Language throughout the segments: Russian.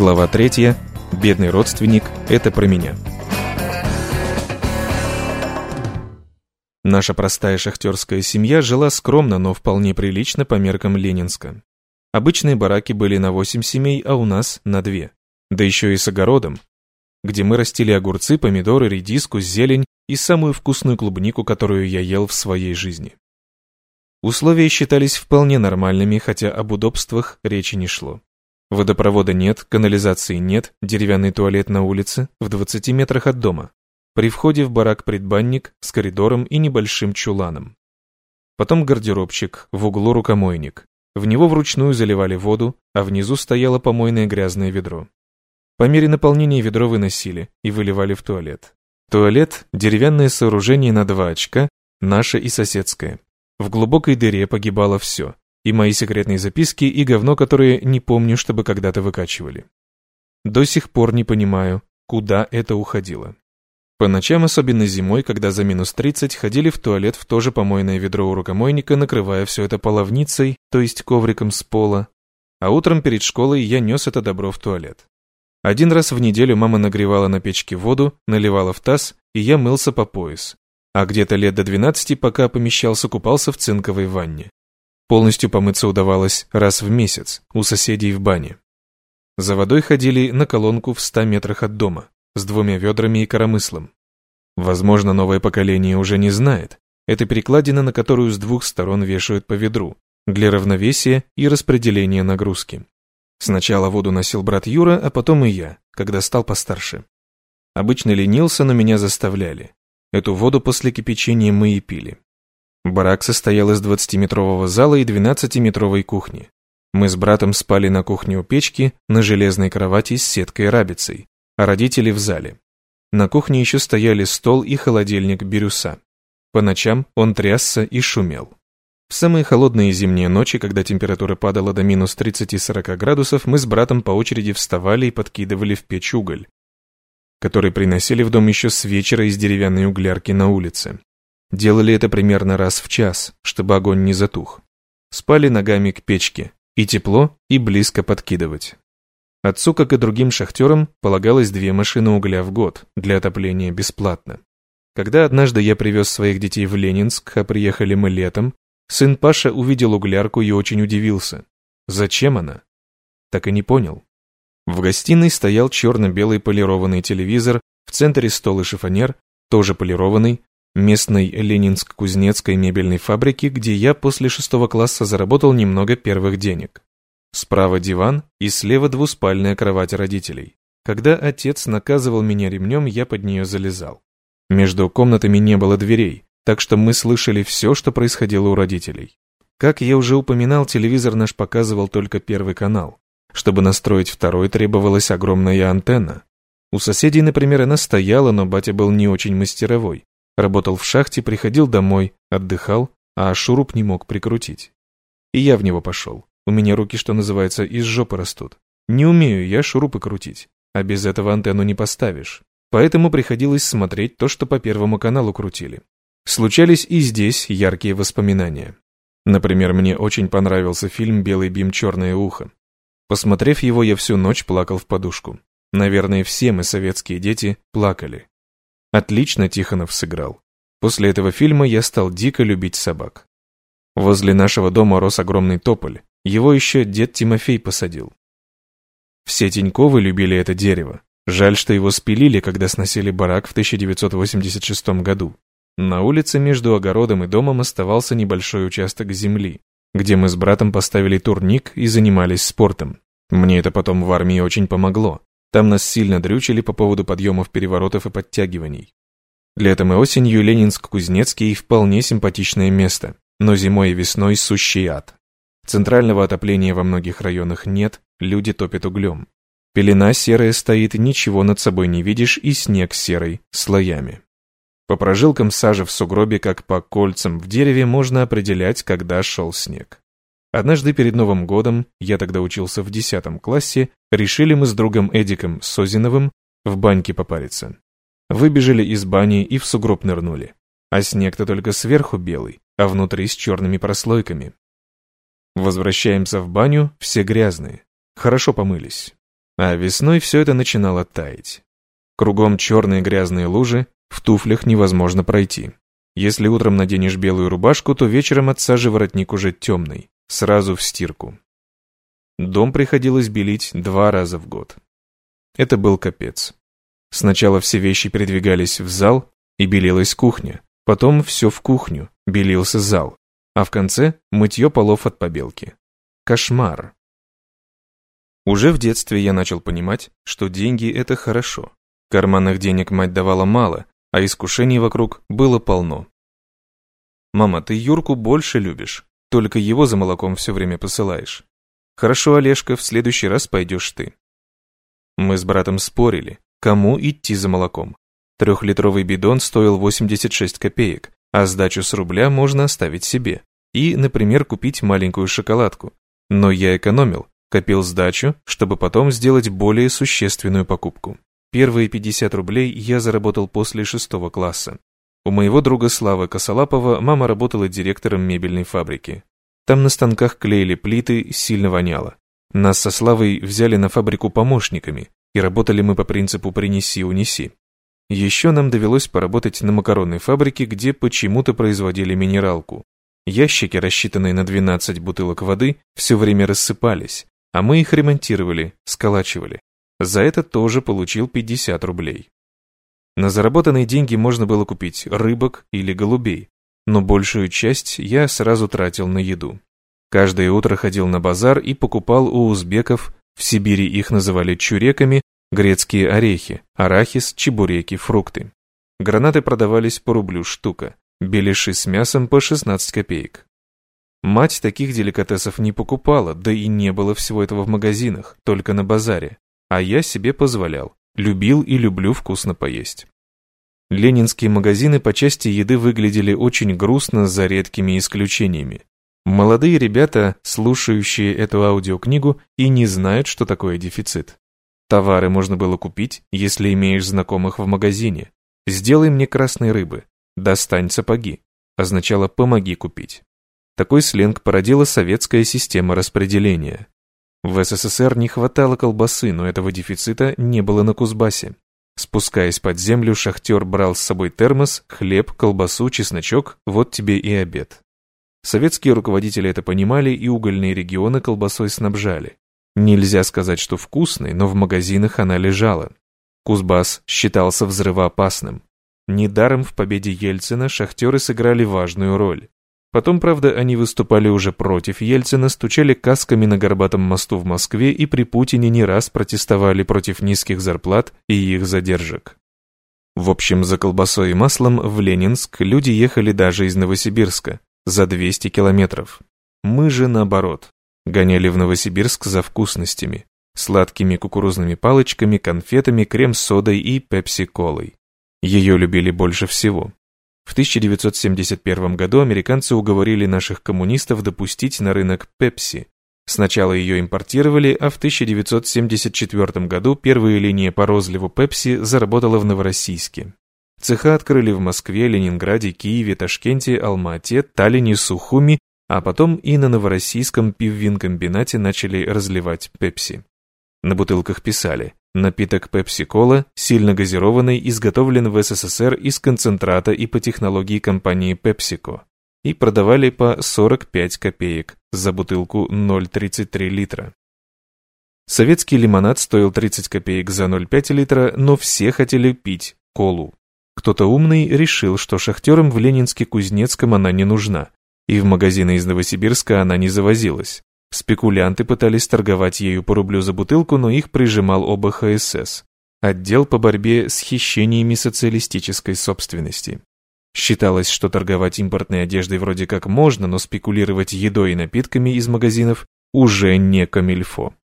Глава 3. Бедный родственник. Это про меня. Наша простая шахтерская семья жила скромно, но вполне прилично по меркам Ленинска. Обычные бараки были на 8 семей, а у нас на 2. Да еще и с огородом, где мы растили огурцы, помидоры, редиску, зелень и самую вкусную клубнику, которую я ел в своей жизни. Условия считались вполне нормальными, хотя об удобствах речи не шло. Водопровода нет, канализации нет, деревянный туалет на улице, в 20 метрах от дома. При входе в барак предбанник с коридором и небольшим чуланом. Потом гардеробчик, в углу рукомойник. В него вручную заливали воду, а внизу стояло помойное грязное ведро. По мере наполнения ведро выносили и выливали в туалет. Туалет – деревянное сооружение на два очка, наше и соседское. В глубокой дыре погибало все. И мои секретные записки, и говно, которое не помню, чтобы когда-то выкачивали. До сих пор не понимаю, куда это уходило. По ночам, особенно зимой, когда за минус 30, ходили в туалет в то же помойное ведро у рукомойника, накрывая все это половницей, то есть ковриком с пола. А утром перед школой я нес это добро в туалет. Один раз в неделю мама нагревала на печке воду, наливала в таз, и я мылся по пояс а где-то лет до 12, пока помещался, купался в цинковой ванне. Полностью помыться удавалось раз в месяц у соседей в бане. За водой ходили на колонку в 100 метрах от дома, с двумя ведрами и коромыслом. Возможно, новое поколение уже не знает. Это перекладина, на которую с двух сторон вешают по ведру, для равновесия и распределения нагрузки. Сначала воду носил брат Юра, а потом и я, когда стал постарше. Обычно ленился, но меня заставляли. Эту воду после кипячения мы и пили. Барак состоял из 20-метрового зала и 12-метровой кухни. Мы с братом спали на кухне у печки, на железной кровати с сеткой рабицей, а родители в зале. На кухне еще стояли стол и холодильник бирюса. По ночам он трясся и шумел. В самые холодные зимние ночи, когда температура падала до минус 30-40 градусов, мы с братом по очереди вставали и подкидывали в печь уголь, который приносили в дом еще с вечера из деревянной углярки на улице. Делали это примерно раз в час, чтобы огонь не затух. Спали ногами к печке, и тепло, и близко подкидывать. Отцу, как и другим шахтерам, полагалось две машины угля в год для отопления бесплатно. Когда однажды я привез своих детей в Ленинск, а приехали мы летом, сын Паша увидел углярку и очень удивился. Зачем она? Так и не понял. В гостиной стоял черно-белый полированный телевизор, в центре стол и шифонер, тоже полированный, местной Ленинск-Кузнецкой мебельной фабрики, где я после шестого класса заработал немного первых денег. Справа диван и слева двуспальная кровать родителей. Когда отец наказывал меня ремнем, я под нее залезал. Между комнатами не было дверей, так что мы слышали все, что происходило у родителей. Как я уже упоминал, телевизор наш показывал только первый канал. Чтобы настроить второй, требовалась огромная антенна. У соседей, например, она стояла, но батя был не очень мастеровой. Работал в шахте, приходил домой, отдыхал, а шуруп не мог прикрутить. И я в него пошел. У меня руки, что называется, из жопы растут. Не умею я шурупы крутить, а без этого антенну не поставишь. Поэтому приходилось смотреть то, что по Первому каналу крутили. Случались и здесь яркие воспоминания. Например, мне очень понравился фильм «Белый бим. Черное ухо». Посмотрев его, я всю ночь плакал в подушку. Наверное, все мы, советские дети, плакали. Отлично Тихонов сыграл. После этого фильма я стал дико любить собак. Возле нашего дома рос огромный тополь. Его еще дед Тимофей посадил. Все Тиньковы любили это дерево. Жаль, что его спилили, когда сносили барак в 1986 году. На улице между огородом и домом оставался небольшой участок земли, где мы с братом поставили турник и занимались спортом. Мне это потом в армии очень помогло. Там нас сильно дрючили по поводу подъемов переворотов и подтягиваний. Летом и осенью Ленинск-Кузнецкий вполне симпатичное место, но зимой и весной сущий ад. Центрального отопления во многих районах нет, люди топят углем. Пелена серая стоит, ничего над собой не видишь, и снег серый, слоями. По прожилкам сажи в сугробе, как по кольцам в дереве, можно определять, когда шел снег. Однажды перед Новым годом, я тогда учился в десятом классе, решили мы с другом Эдиком Созиновым в баньке попариться. Выбежали из бани и в сугроб нырнули. А снег-то только сверху белый, а внутри с черными прослойками. Возвращаемся в баню, все грязные. Хорошо помылись. А весной все это начинало таять. Кругом черные грязные лужи, в туфлях невозможно пройти. Если утром наденешь белую рубашку, то вечером от сажи воротник уже темный, сразу в стирку. Дом приходилось белить два раза в год. Это был капец. Сначала все вещи передвигались в зал, и белилась кухня. Потом все в кухню, белился зал. А в конце мытье полов от побелки. Кошмар. Уже в детстве я начал понимать, что деньги – это хорошо. Карманных денег мать давала мало, а искушений вокруг было полно. «Мама, ты Юрку больше любишь, только его за молоком все время посылаешь. Хорошо, Олежка, в следующий раз пойдешь ты». Мы с братом спорили, кому идти за молоком. Трехлитровый бидон стоил 86 копеек, а сдачу с рубля можно оставить себе. И, например, купить маленькую шоколадку. Но я экономил, копил сдачу, чтобы потом сделать более существенную покупку. Первые 50 рублей я заработал после шестого класса. У моего друга Славы Косолапова мама работала директором мебельной фабрики. Там на станках клеили плиты, сильно воняло. Нас со Славой взяли на фабрику помощниками, и работали мы по принципу «принеси-унеси». Еще нам довелось поработать на макаронной фабрике, где почему-то производили минералку. Ящики, рассчитанные на 12 бутылок воды, все время рассыпались, а мы их ремонтировали, сколачивали. За это тоже получил 50 рублей. На заработанные деньги можно было купить рыбок или голубей, но большую часть я сразу тратил на еду. Каждое утро ходил на базар и покупал у узбеков, в Сибири их называли чуреками, грецкие орехи, арахис, чебуреки, фрукты. Гранаты продавались по рублю штука, беляши с мясом по 16 копеек. Мать таких деликатесов не покупала, да и не было всего этого в магазинах, только на базаре. А я себе позволял, любил и люблю вкусно поесть. Ленинские магазины по части еды выглядели очень грустно за редкими исключениями. Молодые ребята, слушающие эту аудиокнигу, и не знают, что такое дефицит. Товары можно было купить, если имеешь знакомых в магазине. «Сделай мне красной рыбы», «достань сапоги» означало «помоги купить». Такой сленг породила советская система распределения. В СССР не хватало колбасы, но этого дефицита не было на Кузбассе. Спускаясь под землю, шахтер брал с собой термос, хлеб, колбасу, чесночок, вот тебе и обед. Советские руководители это понимали и угольные регионы колбасой снабжали. Нельзя сказать, что вкусной, но в магазинах она лежала. Кузбасс считался взрывоопасным. Недаром в победе Ельцина шахтеры сыграли важную роль. Потом, правда, они выступали уже против Ельцина, стучали касками на Горбатом мосту в Москве и при Путине не раз протестовали против низких зарплат и их задержек. В общем, за колбасой и маслом в Ленинск люди ехали даже из Новосибирска, за 200 километров. Мы же наоборот. Гоняли в Новосибирск за вкусностями, сладкими кукурузными палочками, конфетами, крем-содой и пепси-колой. Ее любили больше всего. В 1971 году американцы уговорили наших коммунистов допустить на рынок пепси. Сначала ее импортировали, а в 1974 году первые линии по розливу пепси заработала в Новороссийске. Цеха открыли в Москве, Ленинграде, Киеве, Ташкенте, Алма-Ате, Таллине, Сухуми, а потом и на новороссийском пиввинкомбинате начали разливать пепси. На бутылках писали «Напиток пепси-кола, сильно газированный, изготовлен в СССР из концентрата и по технологии компании PepsiCo» и продавали по 45 копеек за бутылку 0,33 литра. Советский лимонад стоил 30 копеек за 0,5 литра, но все хотели пить колу. Кто-то умный решил, что шахтерам в Ленинске-Кузнецком она не нужна, и в магазины из Новосибирска она не завозилась. Спекулянты пытались торговать ею по рублю за бутылку, но их прижимал ОБХСС, отдел по борьбе с хищениями социалистической собственности. Считалось, что торговать импортной одеждой вроде как можно, но спекулировать едой и напитками из магазинов уже не камильфо.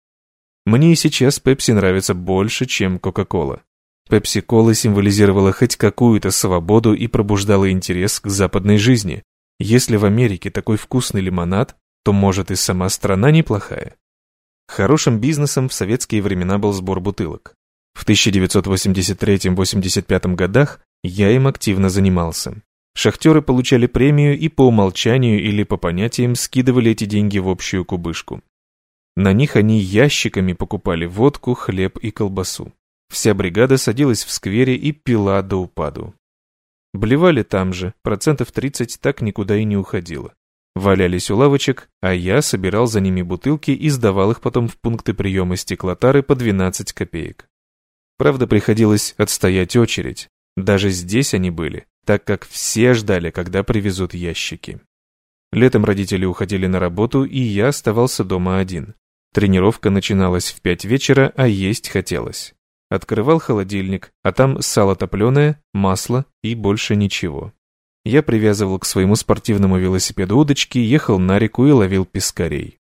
Мне и сейчас Пепси нравится больше, чем Кока-Кола. Пепси-кола символизировала хоть какую-то свободу и пробуждала интерес к западной жизни, если в Америке такой вкусный лимонад, то, может, и сама страна неплохая. Хорошим бизнесом в советские времена был сбор бутылок. В 1983-85 годах я им активно занимался. Шахтеры получали премию и по умолчанию или по понятиям скидывали эти деньги в общую кубышку. На них они ящиками покупали водку, хлеб и колбасу. Вся бригада садилась в сквере и пила до упаду. Блевали там же, процентов 30 так никуда и не уходило. Валялись у лавочек, а я собирал за ними бутылки и сдавал их потом в пункты приема стеклотары по 12 копеек. Правда, приходилось отстоять очередь. Даже здесь они были, так как все ждали, когда привезут ящики. Летом родители уходили на работу, и я оставался дома один. Тренировка начиналась в пять вечера, а есть хотелось. Открывал холодильник, а там сало топленое, масло и больше ничего. Я привязывал к своему спортивному велосипеду удочки, ехал на реку и ловил пескарей.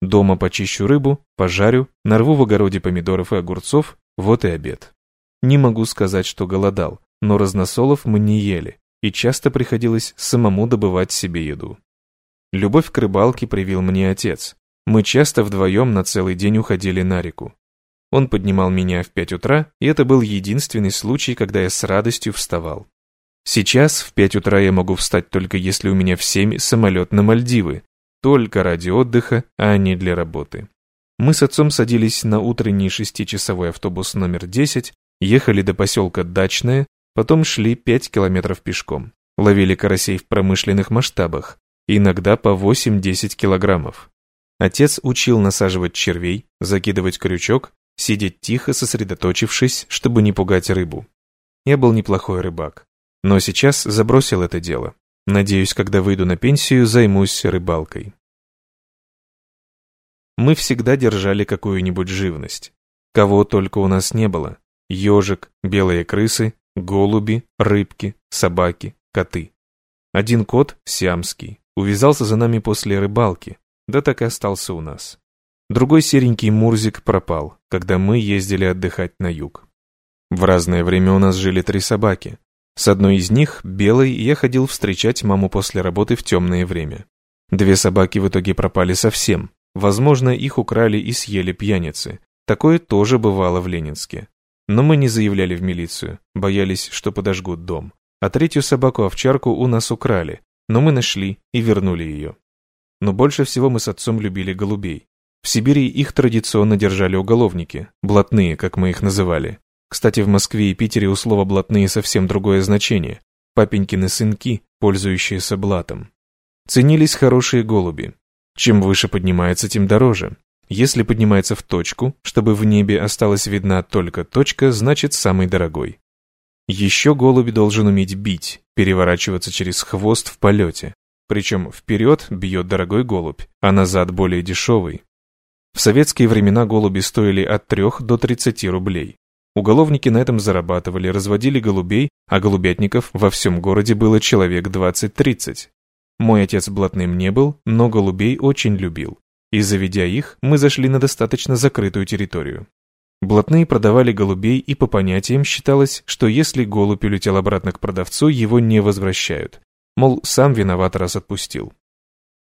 Дома почищу рыбу, пожарю, нарву в огороде помидоров и огурцов, вот и обед. Не могу сказать, что голодал, но разносолов мы не ели, и часто приходилось самому добывать себе еду. Любовь к рыбалке привил мне отец. Мы часто вдвоем на целый день уходили на реку. Он поднимал меня в пять утра, и это был единственный случай, когда я с радостью вставал. Сейчас в пять утра я могу встать только если у меня в семь самолет на Мальдивы, только ради отдыха, а не для работы. Мы с отцом садились на утренний шестичасовой автобус номер 10, ехали до поселка Дачное, потом шли пять километров пешком, ловили карасей в промышленных масштабах, иногда по 8-10 килограммов. Отец учил насаживать червей, закидывать крючок сидеть тихо, сосредоточившись, чтобы не пугать рыбу. Я был неплохой рыбак, но сейчас забросил это дело. Надеюсь, когда выйду на пенсию, займусь рыбалкой. Мы всегда держали какую-нибудь живность. Кого только у нас не было. Ежик, белые крысы, голуби, рыбки, собаки, коты. Один кот, сиамский, увязался за нами после рыбалки, да так и остался у нас. Другой серенький Мурзик пропал, когда мы ездили отдыхать на юг. В разное время у нас жили три собаки. С одной из них, белой, я ходил встречать маму после работы в темное время. Две собаки в итоге пропали совсем. Возможно, их украли и съели пьяницы. Такое тоже бывало в Ленинске. Но мы не заявляли в милицию, боялись, что подожгут дом. А третью собаку-овчарку у нас украли, но мы нашли и вернули ее. Но больше всего мы с отцом любили голубей. В Сибири их традиционно держали уголовники, блатные, как мы их называли. Кстати, в Москве и Питере у слова «блатные» совсем другое значение. Папенькины сынки, пользующиеся блатом. Ценились хорошие голуби. Чем выше поднимается, тем дороже. Если поднимается в точку, чтобы в небе осталась видна только точка, значит самый дорогой. Еще голубь должен уметь бить, переворачиваться через хвост в полете. Причем вперед бьет дорогой голубь, а назад более дешевый. В советские времена голуби стоили от 3 до 30 рублей. Уголовники на этом зарабатывали, разводили голубей, а голубятников во всем городе было человек 20-30. Мой отец блатным не был, но голубей очень любил. И заведя их, мы зашли на достаточно закрытую территорию. Блатные продавали голубей, и по понятиям считалось, что если голубь улетел обратно к продавцу, его не возвращают. Мол, сам виноват, раз отпустил.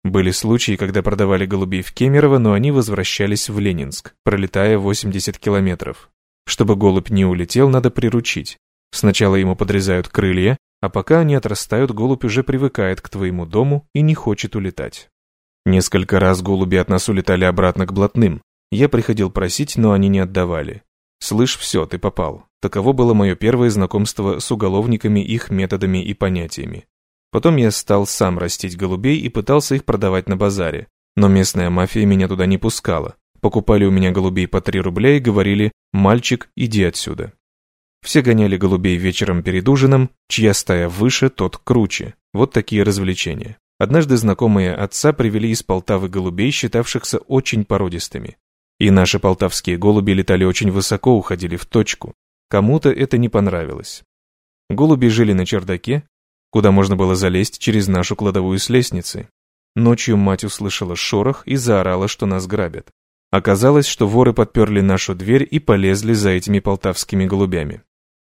Были случаи, когда продавали голубей в Кемерово, но они возвращались в Ленинск, пролетая 80 километров. Чтобы голубь не улетел, надо приручить. Сначала ему подрезают крылья, а пока они отрастают, голубь уже привыкает к твоему дому и не хочет улетать. Несколько раз голуби от нас улетали обратно к блатным. Я приходил просить, но они не отдавали. «Слышь, все, ты попал». Таково было мое первое знакомство с уголовниками, их методами и понятиями. Потом я стал сам растить голубей и пытался их продавать на базаре. Но местная мафия меня туда не пускала. Покупали у меня голубей по 3 рубля и говорили «Мальчик, иди отсюда». Все гоняли голубей вечером перед ужином, чья стая выше, тот круче. Вот такие развлечения. Однажды знакомые отца привели из Полтавы голубей, считавшихся очень породистыми. И наши полтавские голуби летали очень высоко, уходили в точку. Кому-то это не понравилось. Голуби жили на чердаке, куда можно было залезть через нашу кладовую с лестницы. Ночью мать услышала шорох и заорала, что нас грабят. Оказалось, что воры подперли нашу дверь и полезли за этими полтавскими голубями.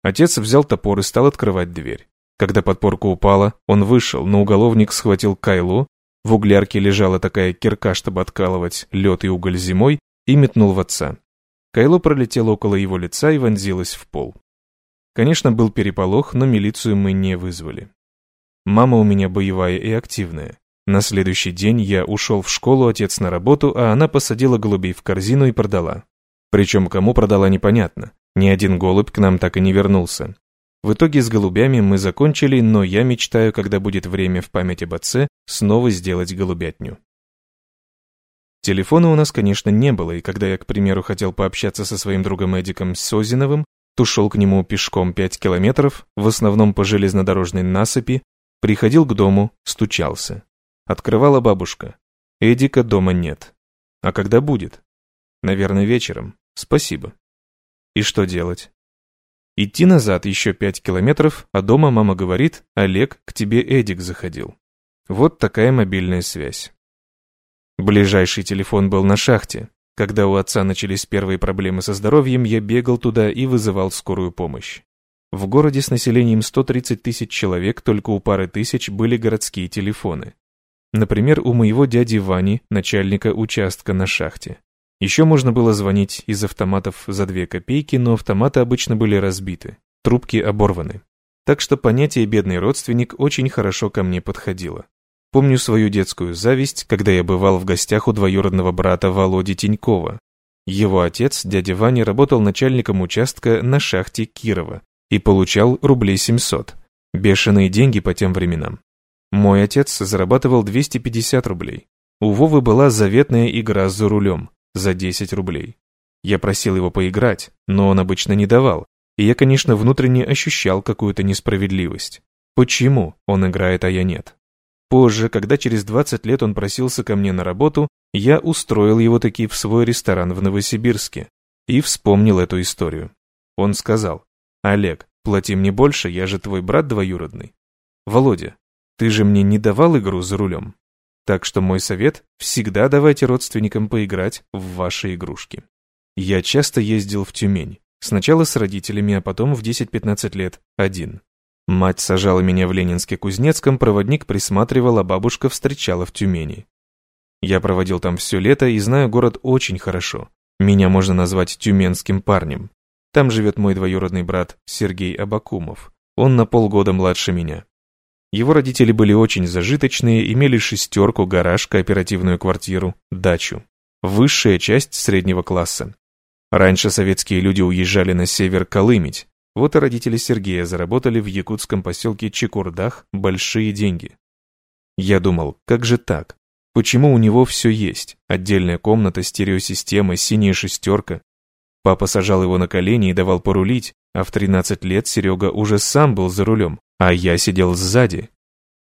Отец взял топор и стал открывать дверь. Когда подпорка упала, он вышел, но уголовник схватил кайло, в углярке лежала такая кирка, чтобы откалывать лед и уголь зимой, и метнул в отца. Кайло пролетело около его лица и вонзилось в пол. Конечно, был переполох, но милицию мы не вызвали. Мама у меня боевая и активная. На следующий день я ушел в школу, отец на работу, а она посадила голубей в корзину и продала. Причем кому продала непонятно. Ни один голубь к нам так и не вернулся. В итоге с голубями мы закончили, но я мечтаю, когда будет время в память об отце, снова сделать голубятню. Телефона у нас, конечно, не было, и когда я, к примеру, хотел пообщаться со своим другом Эдиком Созиновым, то шел к нему пешком 5 километров, в основном по железнодорожной насыпи, приходил к дому, стучался. Открывала бабушка. Эдика дома нет. А когда будет? Наверное, вечером. Спасибо. И что делать? Идти назад еще пять километров, а дома мама говорит, Олег, к тебе Эдик заходил. Вот такая мобильная связь. Ближайший телефон был на шахте. Когда у отца начались первые проблемы со здоровьем, я бегал туда и вызывал скорую помощь. В городе с населением 130 тысяч человек только у пары тысяч были городские телефоны. Например, у моего дяди Вани, начальника участка на шахте. Еще можно было звонить из автоматов за две копейки, но автоматы обычно были разбиты, трубки оборваны. Так что понятие «бедный родственник» очень хорошо ко мне подходило. Помню свою детскую зависть, когда я бывал в гостях у двоюродного брата Володи Тинькова. Его отец, дядя Ваня, работал начальником участка на шахте Кирова и получал рублей 700. Бешеные деньги по тем временам. Мой отец зарабатывал 250 рублей. У Вовы была заветная игра за рулем, за 10 рублей. Я просил его поиграть, но он обычно не давал, и я, конечно, внутренне ощущал какую-то несправедливость. Почему он играет, а я нет? Позже, когда через 20 лет он просился ко мне на работу, я устроил его таки в свой ресторан в Новосибирске и вспомнил эту историю. Он сказал, «Олег, плати мне больше, я же твой брат двоюродный». «Володя, ты же мне не давал игру за рулем. Так что мой совет – всегда давайте родственникам поиграть в ваши игрушки. Я часто ездил в Тюмень. Сначала с родителями, а потом в 10-15 лет один. Мать сажала меня в Ленинске-Кузнецком, проводник присматривал, а бабушка встречала в Тюмени. Я проводил там все лето и знаю город очень хорошо. Меня можно назвать тюменским парнем. Там живет мой двоюродный брат Сергей Абакумов. Он на полгода младше меня. Его родители были очень зажиточные, имели шестерку, гараж, кооперативную квартиру, дачу. Высшая часть среднего класса. Раньше советские люди уезжали на север колымить. Вот и родители Сергея заработали в якутском поселке Чекурдах большие деньги. Я думал, как же так? Почему у него все есть? Отдельная комната, стереосистема, синяя шестерка. Папа сажал его на колени и давал порулить, а в 13 лет Серега уже сам был за рулем, а я сидел сзади.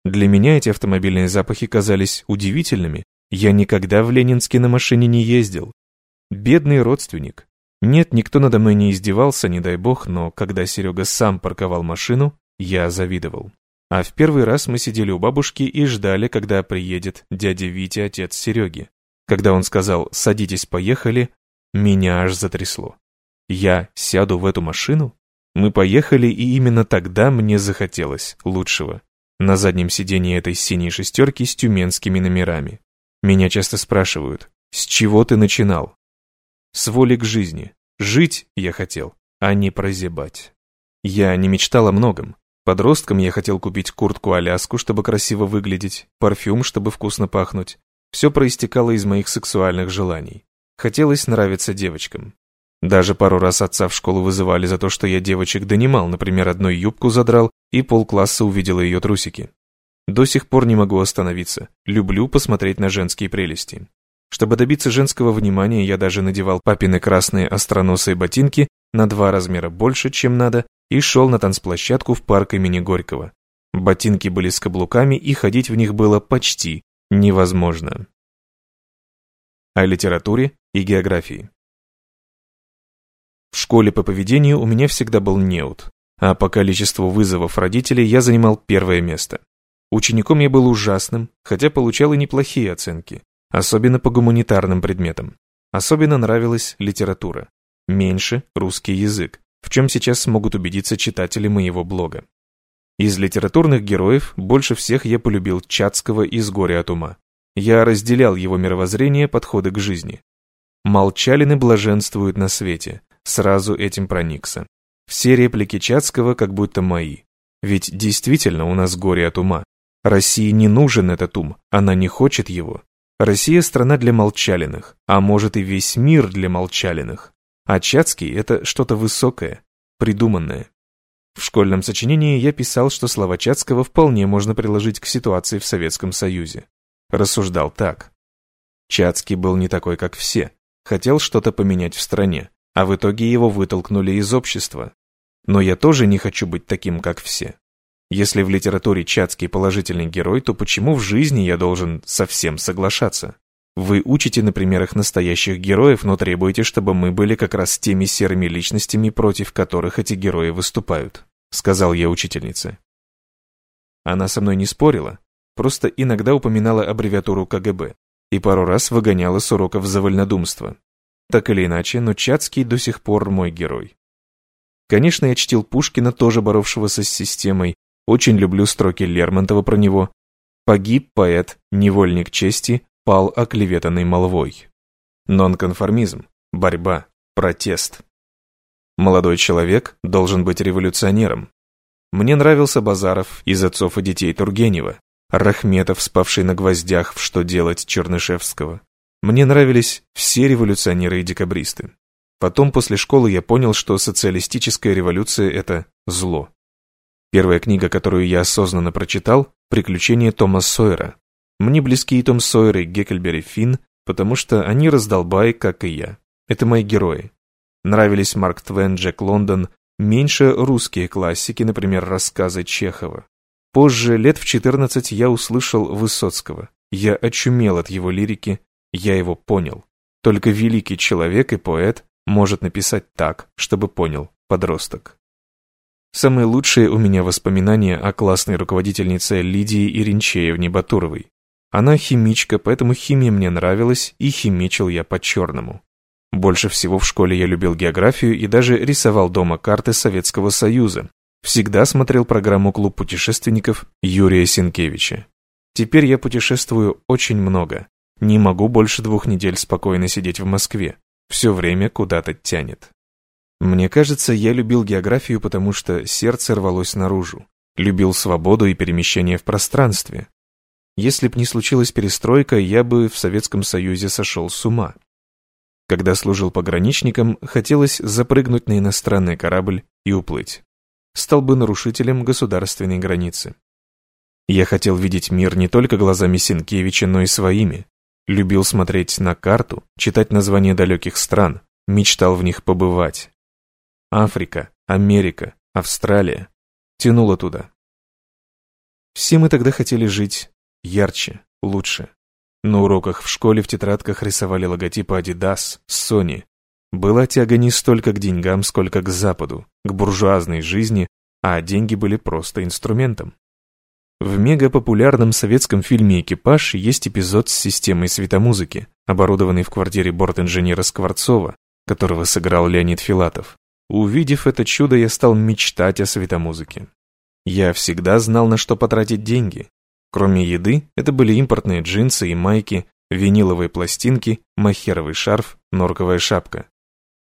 Для меня эти автомобильные запахи казались удивительными. Я никогда в Ленинске на машине не ездил. Бедный родственник. Нет, никто надо мной не издевался, не дай бог, но когда Серега сам парковал машину, я завидовал. А в первый раз мы сидели у бабушки и ждали, когда приедет дядя Витя, отец Сереги. Когда он сказал «садитесь, поехали», меня аж затрясло. Я сяду в эту машину? Мы поехали, и именно тогда мне захотелось лучшего. На заднем сиденье этой синей шестерки с тюменскими номерами. Меня часто спрашивают, с чего ты начинал? С воли к жизни. Жить я хотел, а не прозябать. Я не мечтал о многом. Подростком я хотел купить куртку-аляску, чтобы красиво выглядеть, парфюм, чтобы вкусно пахнуть. Все проистекало из моих сексуальных желаний. Хотелось нравиться девочкам. Даже пару раз отца в школу вызывали за то, что я девочек донимал, например, одной юбку задрал, и полкласса увидела ее трусики. До сих пор не могу остановиться. Люблю посмотреть на женские прелести. Чтобы добиться женского внимания, я даже надевал папины красные остроносые ботинки на два размера больше, чем надо, и шел на танцплощадку в парк имени Горького. Ботинки были с каблуками, и ходить в них было почти невозможно. О литературе и географии. В школе по поведению у меня всегда был неуд, а по количеству вызовов родителей я занимал первое место. Учеником я был ужасным, хотя получал и неплохие оценки, особенно по гуманитарным предметам. Особенно нравилась литература. Меньше – русский язык, в чем сейчас смогут убедиться читатели моего блога. Из литературных героев больше всех я полюбил Чацкого из «Горя от ума». Я разделял его мировоззрение, подходы к жизни. Молчалины блаженствуют на свете, Сразу этим проникся. Все реплики Чацкого как будто мои. Ведь действительно у нас горе от ума. России не нужен этот ум, она не хочет его. Россия – страна для молчалиных, а может и весь мир для молчалиных. А Чацкий – это что-то высокое, придуманное. В школьном сочинении я писал, что слова Чацкого вполне можно приложить к ситуации в Советском Союзе. Рассуждал так. Чацкий был не такой, как все, хотел что-то поменять в стране, а в итоге его вытолкнули из общества. Но я тоже не хочу быть таким, как все. Если в литературе Чацкий положительный герой, то почему в жизни я должен совсем соглашаться? Вы учите на примерах настоящих героев, но требуете, чтобы мы были как раз теми серыми личностями, против которых эти герои выступают, сказал я учительнице. Она со мной не спорила, просто иногда упоминала аббревиатуру КГБ и пару раз выгоняла с уроков за вольнодумство. Так или иначе, но Чацкий до сих пор мой герой. Конечно, я чтил Пушкина, тоже боровшегося с системой, очень люблю строки Лермонтова про него. Погиб поэт, невольник чести, пал оклеветанный молвой. Нонконформизм, борьба, протест. Молодой человек должен быть революционером. Мне нравился Базаров из «Отцов и детей» Тургенева, Рахметов, спавший на гвоздях в «Что делать» Чернышевского. Мне нравились все революционеры и декабристы. Потом, после школы, я понял, что социалистическая революция – это зло. Первая книга, которую я осознанно прочитал – «Приключения Тома Сойера». Мне близки и Том Сойер, и Геккельбери Финн, потому что они раздолбай, как и я. Это мои герои. Нравились Марк Твен, Джек Лондон, меньше русские классики, например, рассказы Чехова. Позже, лет в 14, я услышал Высоцкого. Я очумел от его лирики, я его понял. Только великий человек и поэт может написать так, чтобы понял подросток. Самые лучшие у меня воспоминания о классной руководительнице Лидии Иринчеевне Батуровой. Она химичка, поэтому химия мне нравилась, и химичил я по-черному. Больше всего в школе я любил географию и даже рисовал дома карты Советского Союза. Всегда смотрел программу «Клуб путешественников» Юрия Сенкевича. Теперь я путешествую очень много. Не могу больше двух недель спокойно сидеть в Москве. Все время куда-то тянет. Мне кажется, я любил географию, потому что сердце рвалось наружу. Любил свободу и перемещение в пространстве. Если б не случилась перестройка, я бы в Советском Союзе сошел с ума. Когда служил пограничником, хотелось запрыгнуть на иностранный корабль и уплыть. Стал бы нарушителем государственной границы. Я хотел видеть мир не только глазами Сенкевича, но и своими. Любил смотреть на карту, читать названия далеких стран, мечтал в них побывать. Африка, Америка, Австралия. Тянуло туда. Все мы тогда хотели жить ярче, лучше. На уроках в школе в тетрадках рисовали логотипы Adidas, Sony. Была тяга не столько к деньгам, сколько к Западу, к буржуазной жизни, а деньги были просто инструментом. В мегапопулярном советском фильме «Экипаж» есть эпизод с системой светомузыки, оборудованной в квартире борт-инженера Скворцова, которого сыграл Леонид Филатов. Увидев это чудо, я стал мечтать о светомузыке. Я всегда знал, на что потратить деньги. Кроме еды, это были импортные джинсы и майки, виниловые пластинки, махеровый шарф, норковая шапка.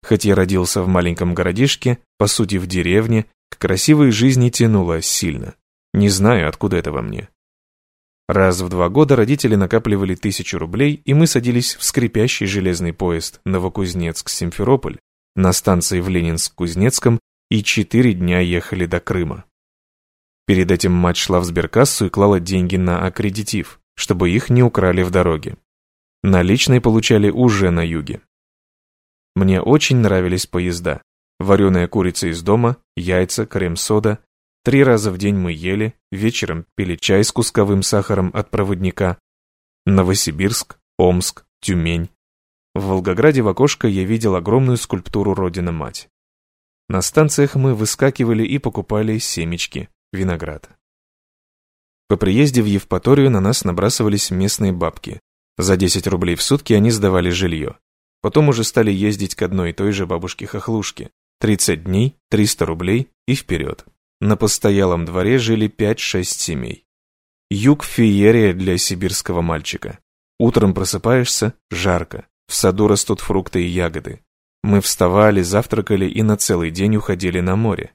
Хоть я родился в маленьком городишке, по сути в деревне, к красивой жизни тянуло сильно. Не знаю, откуда это во мне. Раз в два года родители накапливали тысячу рублей, и мы садились в скрипящий железный поезд Новокузнецк-Симферополь, на станции в Ленинск-Кузнецком и четыре дня ехали до Крыма. Перед этим мать шла в сберкассу и клала деньги на аккредитив, чтобы их не украли в дороге. Наличные получали уже на юге. Мне очень нравились поезда. Вареная курица из дома, яйца, крем-сода. Три раза в день мы ели, вечером пили чай с кусковым сахаром от проводника. Новосибирск, Омск, Тюмень, в Волгограде в окошко я видел огромную скульптуру Родина-Мать. На станциях мы выскакивали и покупали семечки, виноград. По приезде в Евпаторию на нас набрасывались местные бабки. За 10 рублей в сутки они сдавали жилье. Потом уже стали ездить к одной и той же бабушке-хохлушке. 30 дней, 300 рублей и вперед. На постоялом дворе жили 5-6 семей. Юг – феерия для сибирского мальчика. Утром просыпаешься – жарко. В саду растут фрукты и ягоды. Мы вставали, завтракали и на целый день уходили на море.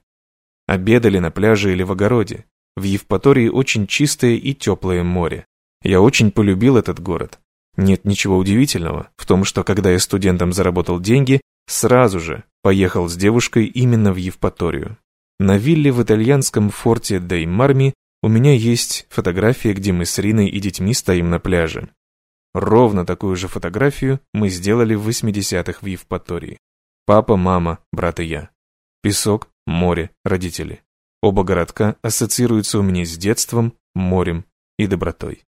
Обедали на пляже или в огороде. В Евпатории очень чистое и теплое море. Я очень полюбил этот город. Нет ничего удивительного в том, что когда я студентом заработал деньги, сразу же поехал с девушкой именно в Евпаторию. На вилле в итальянском форте Дей Марми у меня есть фотография, где мы с Риной и детьми стоим на пляже. Ровно такую же фотографию мы сделали в 80-х в Евпатории. Папа, мама, брат и я. Песок, море, родители. Оба городка ассоциируются у меня с детством, морем и добротой.